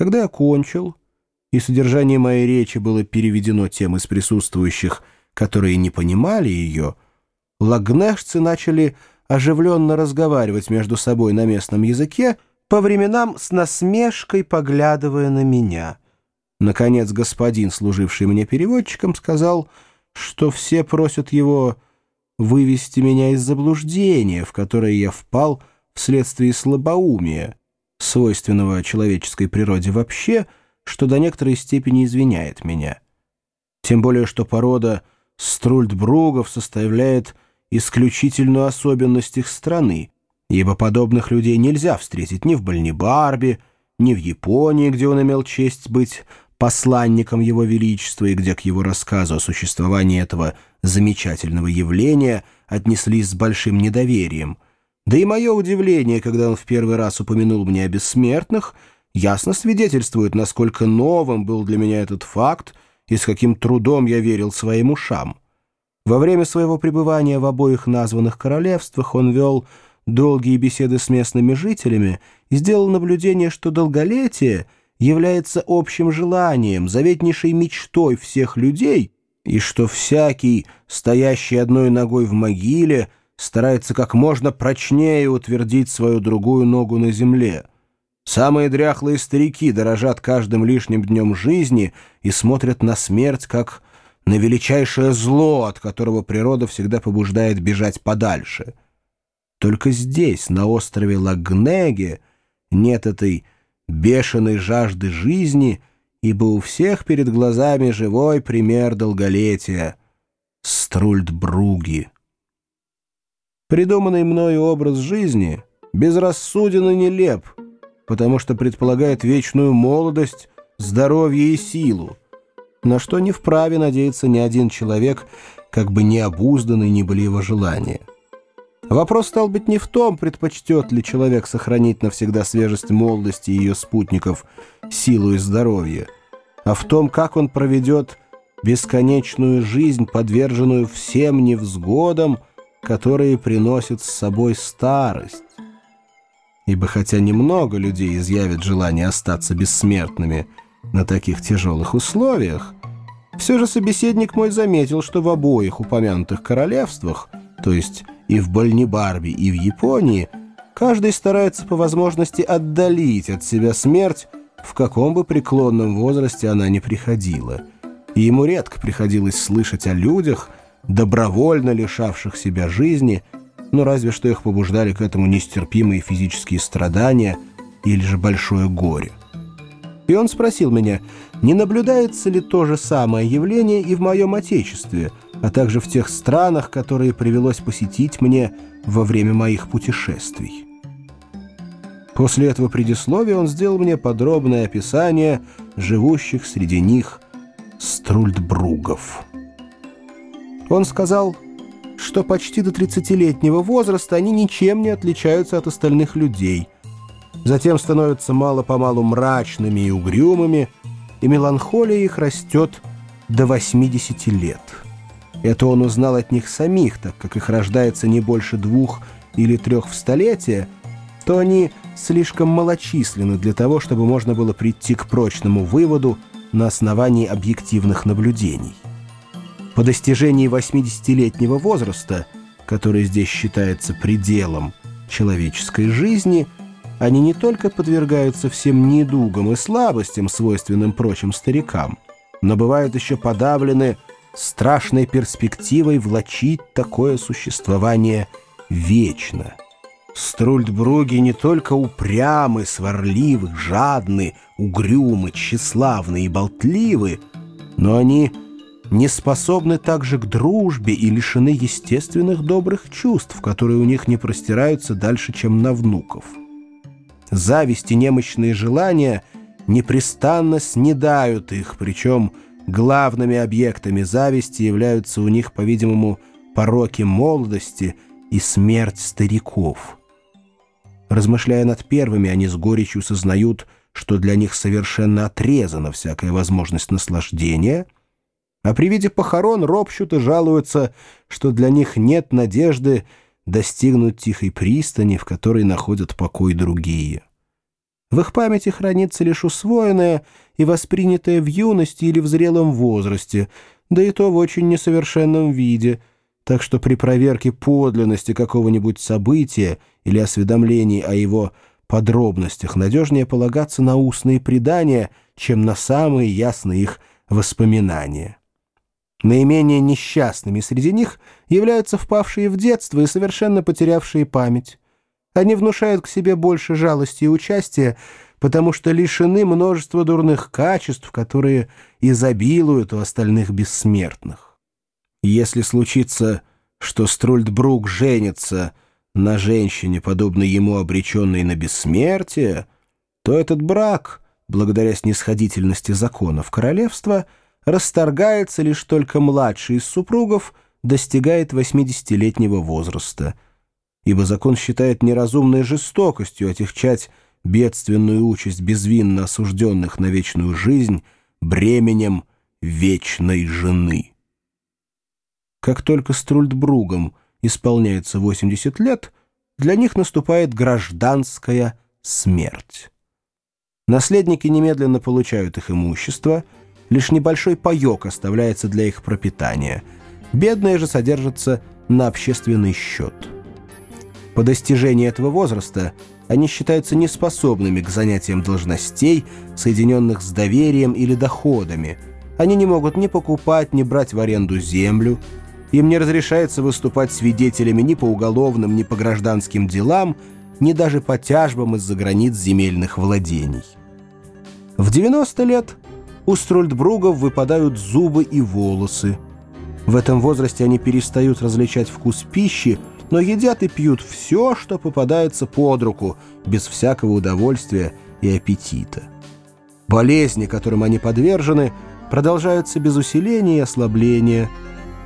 Когда я кончил, и содержание моей речи было переведено тем из присутствующих, которые не понимали ее, лагнешцы начали оживленно разговаривать между собой на местном языке, по временам с насмешкой поглядывая на меня. Наконец господин, служивший мне переводчиком, сказал, что все просят его вывести меня из заблуждения, в которое я впал вследствие слабоумия, свойственного человеческой природе вообще, что до некоторой степени извиняет меня. Тем более, что порода струльдбругов составляет исключительную особенность их страны, ибо подобных людей нельзя встретить ни в Бальнибарбе, ни в Японии, где он имел честь быть посланником Его Величества и где к его рассказу о существовании этого замечательного явления отнеслись с большим недоверием. Да и мое удивление, когда он в первый раз упомянул мне о бессмертных, ясно свидетельствует, насколько новым был для меня этот факт и с каким трудом я верил своим ушам. Во время своего пребывания в обоих названных королевствах он вел долгие беседы с местными жителями и сделал наблюдение, что долголетие является общим желанием, заветнейшей мечтой всех людей, и что всякий, стоящий одной ногой в могиле, старается как можно прочнее утвердить свою другую ногу на земле. Самые дряхлые старики дорожат каждым лишним днем жизни и смотрят на смерть как на величайшее зло, от которого природа всегда побуждает бежать подальше. Только здесь, на острове Лагнеге, нет этой бешеной жажды жизни, ибо у всех перед глазами живой пример долголетия — Струльдбруги. Придуманный мною образ жизни безрассуден и нелеп, потому что предполагает вечную молодость, здоровье и силу, на что не вправе надеяться ни один человек, как бы необузданный ни были его желания. Вопрос стал быть не в том, предпочтет ли человек сохранить навсегда свежесть молодости и ее спутников, силу и здоровье, а в том, как он проведет бесконечную жизнь, подверженную всем невзгодам, которые приносят с собой старость. Ибо хотя немного людей изъявят желание остаться бессмертными на таких тяжелых условиях, все же собеседник мой заметил, что в обоих упомянутых королевствах, то есть и в Бальнибарбе, и в Японии, каждый старается по возможности отдалить от себя смерть, в каком бы преклонном возрасте она ни приходила. И ему редко приходилось слышать о людях, добровольно лишавших себя жизни, но разве что их побуждали к этому нестерпимые физические страдания или же большое горе. И он спросил меня, не наблюдается ли то же самое явление и в моем Отечестве – а также в тех странах, которые привелось посетить мне во время моих путешествий. После этого предисловия он сделал мне подробное описание живущих среди них струльдбругов. Он сказал, что почти до 30-летнего возраста они ничем не отличаются от остальных людей, затем становятся мало-помалу мрачными и угрюмыми, и меланхолия их растет до 80 лет. Это он узнал от них самих, так как их рождается не больше двух или трех в столетие, то они слишком малочисленны для того, чтобы можно было прийти к прочному выводу на основании объективных наблюдений. По достижении 80-летнего возраста, который здесь считается пределом человеческой жизни, они не только подвергаются всем недугам и слабостям, свойственным прочим старикам, но бывают еще подавлены страшной перспективой влачить такое существование вечно. Струльдбруги не только упрямы, сварливы, жадны, угрюмы, тщеславны и болтливы, но они не способны также к дружбе и лишены естественных добрых чувств, которые у них не простираются дальше, чем на внуков. Зависть и немощные желания непрестанно снедают их, причем Главными объектами зависти являются у них, по-видимому, пороки молодости и смерть стариков. Размышляя над первыми, они с горечью сознают, что для них совершенно отрезана всякая возможность наслаждения, а при виде похорон ропщут и жалуются, что для них нет надежды достигнуть тихой пристани, в которой находят покой другие. В их памяти хранится лишь усвоенное и воспринятое в юности или в зрелом возрасте, да и то в очень несовершенном виде, так что при проверке подлинности какого-нибудь события или осведомлений о его подробностях надежнее полагаться на устные предания, чем на самые ясные их воспоминания. Наименее несчастными среди них являются впавшие в детство и совершенно потерявшие память. Они внушают к себе больше жалости и участия, потому что лишены множества дурных качеств, которые изобилуют у остальных бессмертных. Если случится, что Струльдбрук женится на женщине, подобной ему обреченной на бессмертие, то этот брак, благодаря снисходительности законов королевства, расторгается лишь только младший из супругов достигает 80-летнего возраста, ибо закон считает неразумной жестокостью отягчать бедственную участь безвинно осужденных на вечную жизнь бременем вечной жены. Как только Струльдбругам исполняется 80 лет, для них наступает гражданская смерть. Наследники немедленно получают их имущество, лишь небольшой паёк оставляется для их пропитания. Бедные же содержатся на общественный счет. По достижении этого возраста они считаются неспособными к занятиям должностей, соединенных с доверием или доходами. Они не могут ни покупать, ни брать в аренду землю. Им не разрешается выступать свидетелями ни по уголовным, ни по гражданским делам, ни даже по тяжбам из-за границ земельных владений. В 90 лет у Строльдбругов выпадают зубы и волосы. В этом возрасте они перестают различать вкус пищи, но едят и пьют все, что попадается под руку, без всякого удовольствия и аппетита. Болезни, которым они подвержены, продолжаются без усиления и ослабления.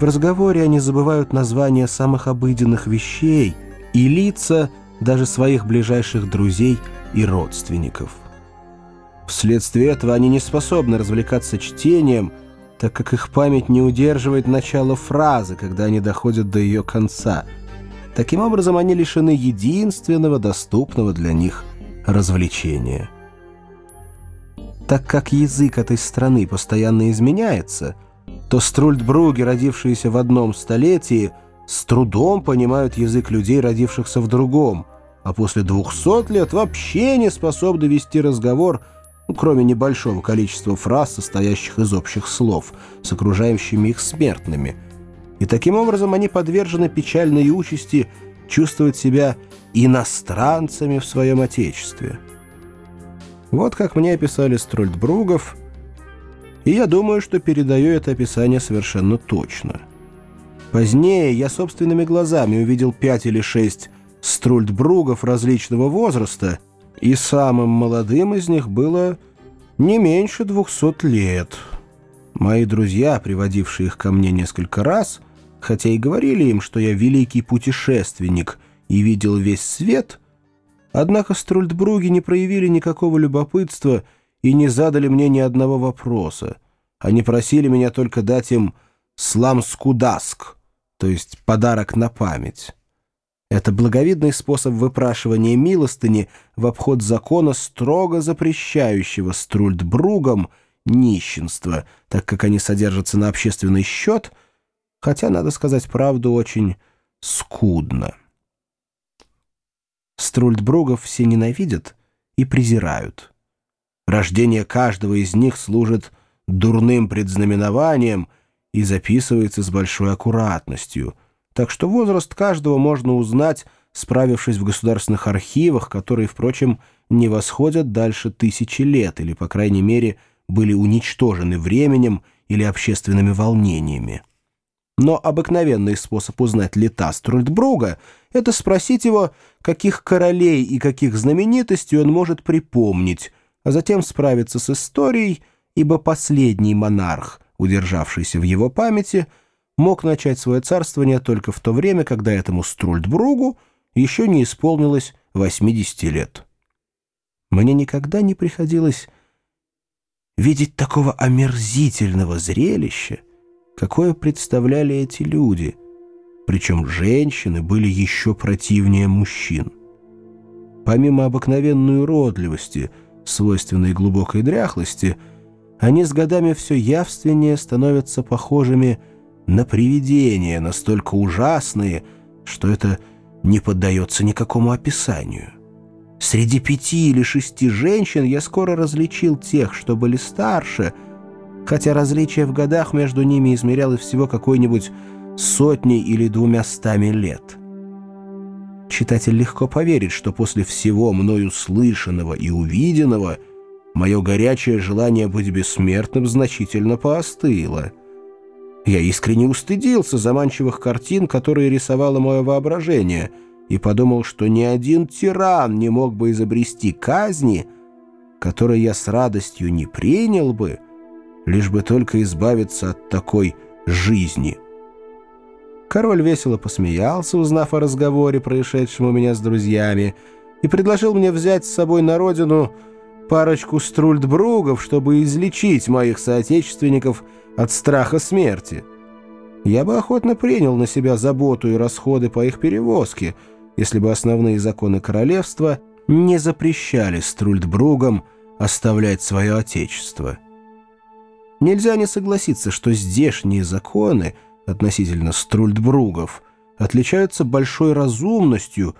В разговоре они забывают названия самых обыденных вещей и лица даже своих ближайших друзей и родственников. Вследствие этого они не способны развлекаться чтением, так как их память не удерживает начало фразы, когда они доходят до ее конца – Таким образом, они лишены единственного доступного для них развлечения. Так как язык этой страны постоянно изменяется, то струльдбруги, родившиеся в одном столетии, с трудом понимают язык людей, родившихся в другом, а после двухсот лет вообще не способны вести разговор, кроме небольшого количества фраз, состоящих из общих слов, с окружающими их смертными – и таким образом они подвержены печальной участи чувствовать себя иностранцами в своем отечестве. Вот как мне описали Строльдбругов, и я думаю, что передаю это описание совершенно точно. Позднее я собственными глазами увидел пять или шесть Струльдбругов различного возраста, и самым молодым из них было не меньше двухсот лет. Мои друзья, приводившие их ко мне несколько раз, хотя и говорили им, что я великий путешественник и видел весь свет, однако Струльдбруги не проявили никакого любопытства и не задали мне ни одного вопроса. Они просили меня только дать им «сламскудаск», то есть подарок на память. Это благовидный способ выпрашивания милостыни в обход закона, строго запрещающего Струльдбругам нищенство, так как они содержатся на общественный счет — хотя, надо сказать правду, очень скудно. Струльдбругов все ненавидят и презирают. Рождение каждого из них служит дурным предзнаменованием и записывается с большой аккуратностью, так что возраст каждого можно узнать, справившись в государственных архивах, которые, впрочем, не восходят дальше тысячи лет или, по крайней мере, были уничтожены временем или общественными волнениями. Но обыкновенный способ узнать лета Струльдбруга — это спросить его, каких королей и каких знаменитостей он может припомнить, а затем справиться с историей, ибо последний монарх, удержавшийся в его памяти, мог начать свое царствование только в то время, когда этому Струльдбругу еще не исполнилось 80 лет. Мне никогда не приходилось видеть такого омерзительного зрелища, какое представляли эти люди, причем женщины были еще противнее мужчин. помимо обыкновенной уродливости, свойственной глубокой дряхлости, они с годами все явственнее становятся похожими на привидения, настолько ужасные, что это не поддается никакому описанию. Среди пяти или шести женщин я скоро различил тех, что были старше, хотя различие в годах между ними измерялось всего какой-нибудь сотней или двумястами лет. Читатель легко поверит, что после всего мною слышанного и увиденного мое горячее желание быть бессмертным значительно поостыло. Я искренне устыдился заманчивых картин, которые рисовало мое воображение — и подумал, что ни один тиран не мог бы изобрести казни, которые я с радостью не принял бы, лишь бы только избавиться от такой жизни. Король весело посмеялся, узнав о разговоре, происшедшем у меня с друзьями, и предложил мне взять с собой на родину парочку струльдбругов, чтобы излечить моих соотечественников от страха смерти. Я бы охотно принял на себя заботу и расходы по их перевозке — если бы основные законы королевства не запрещали Струльдбругам оставлять свое отечество. Нельзя не согласиться, что здешние законы относительно Струльдбругов отличаются большой разумностью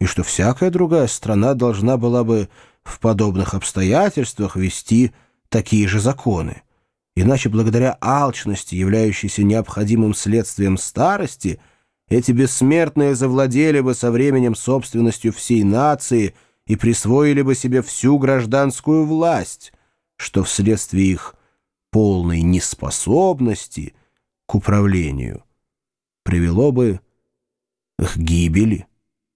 и что всякая другая страна должна была бы в подобных обстоятельствах вести такие же законы. Иначе благодаря алчности, являющейся необходимым следствием старости – эти бессмертные завладели бы со временем собственностью всей нации и присвоили бы себе всю гражданскую власть, что вследствие их полной неспособности к управлению привело бы к гибели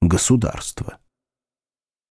государства.